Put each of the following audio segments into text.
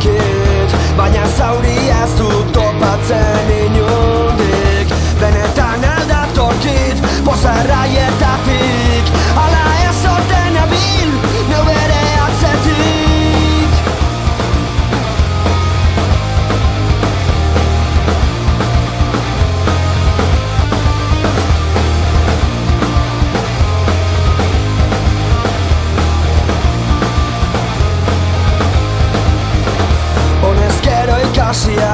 dakit Baina zauri ez dut topatzen. demasiado.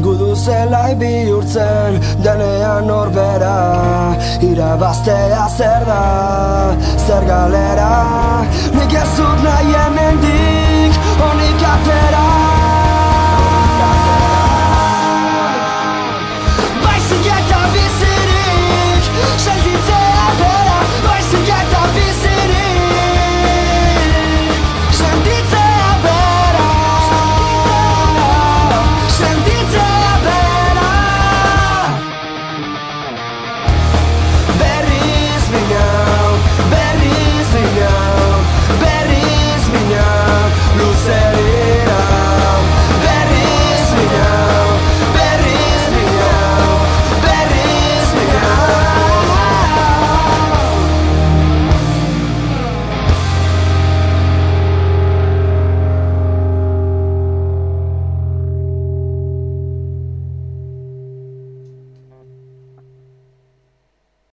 Gudu zelai bihurtzen denean norbera Irabaztea zer da,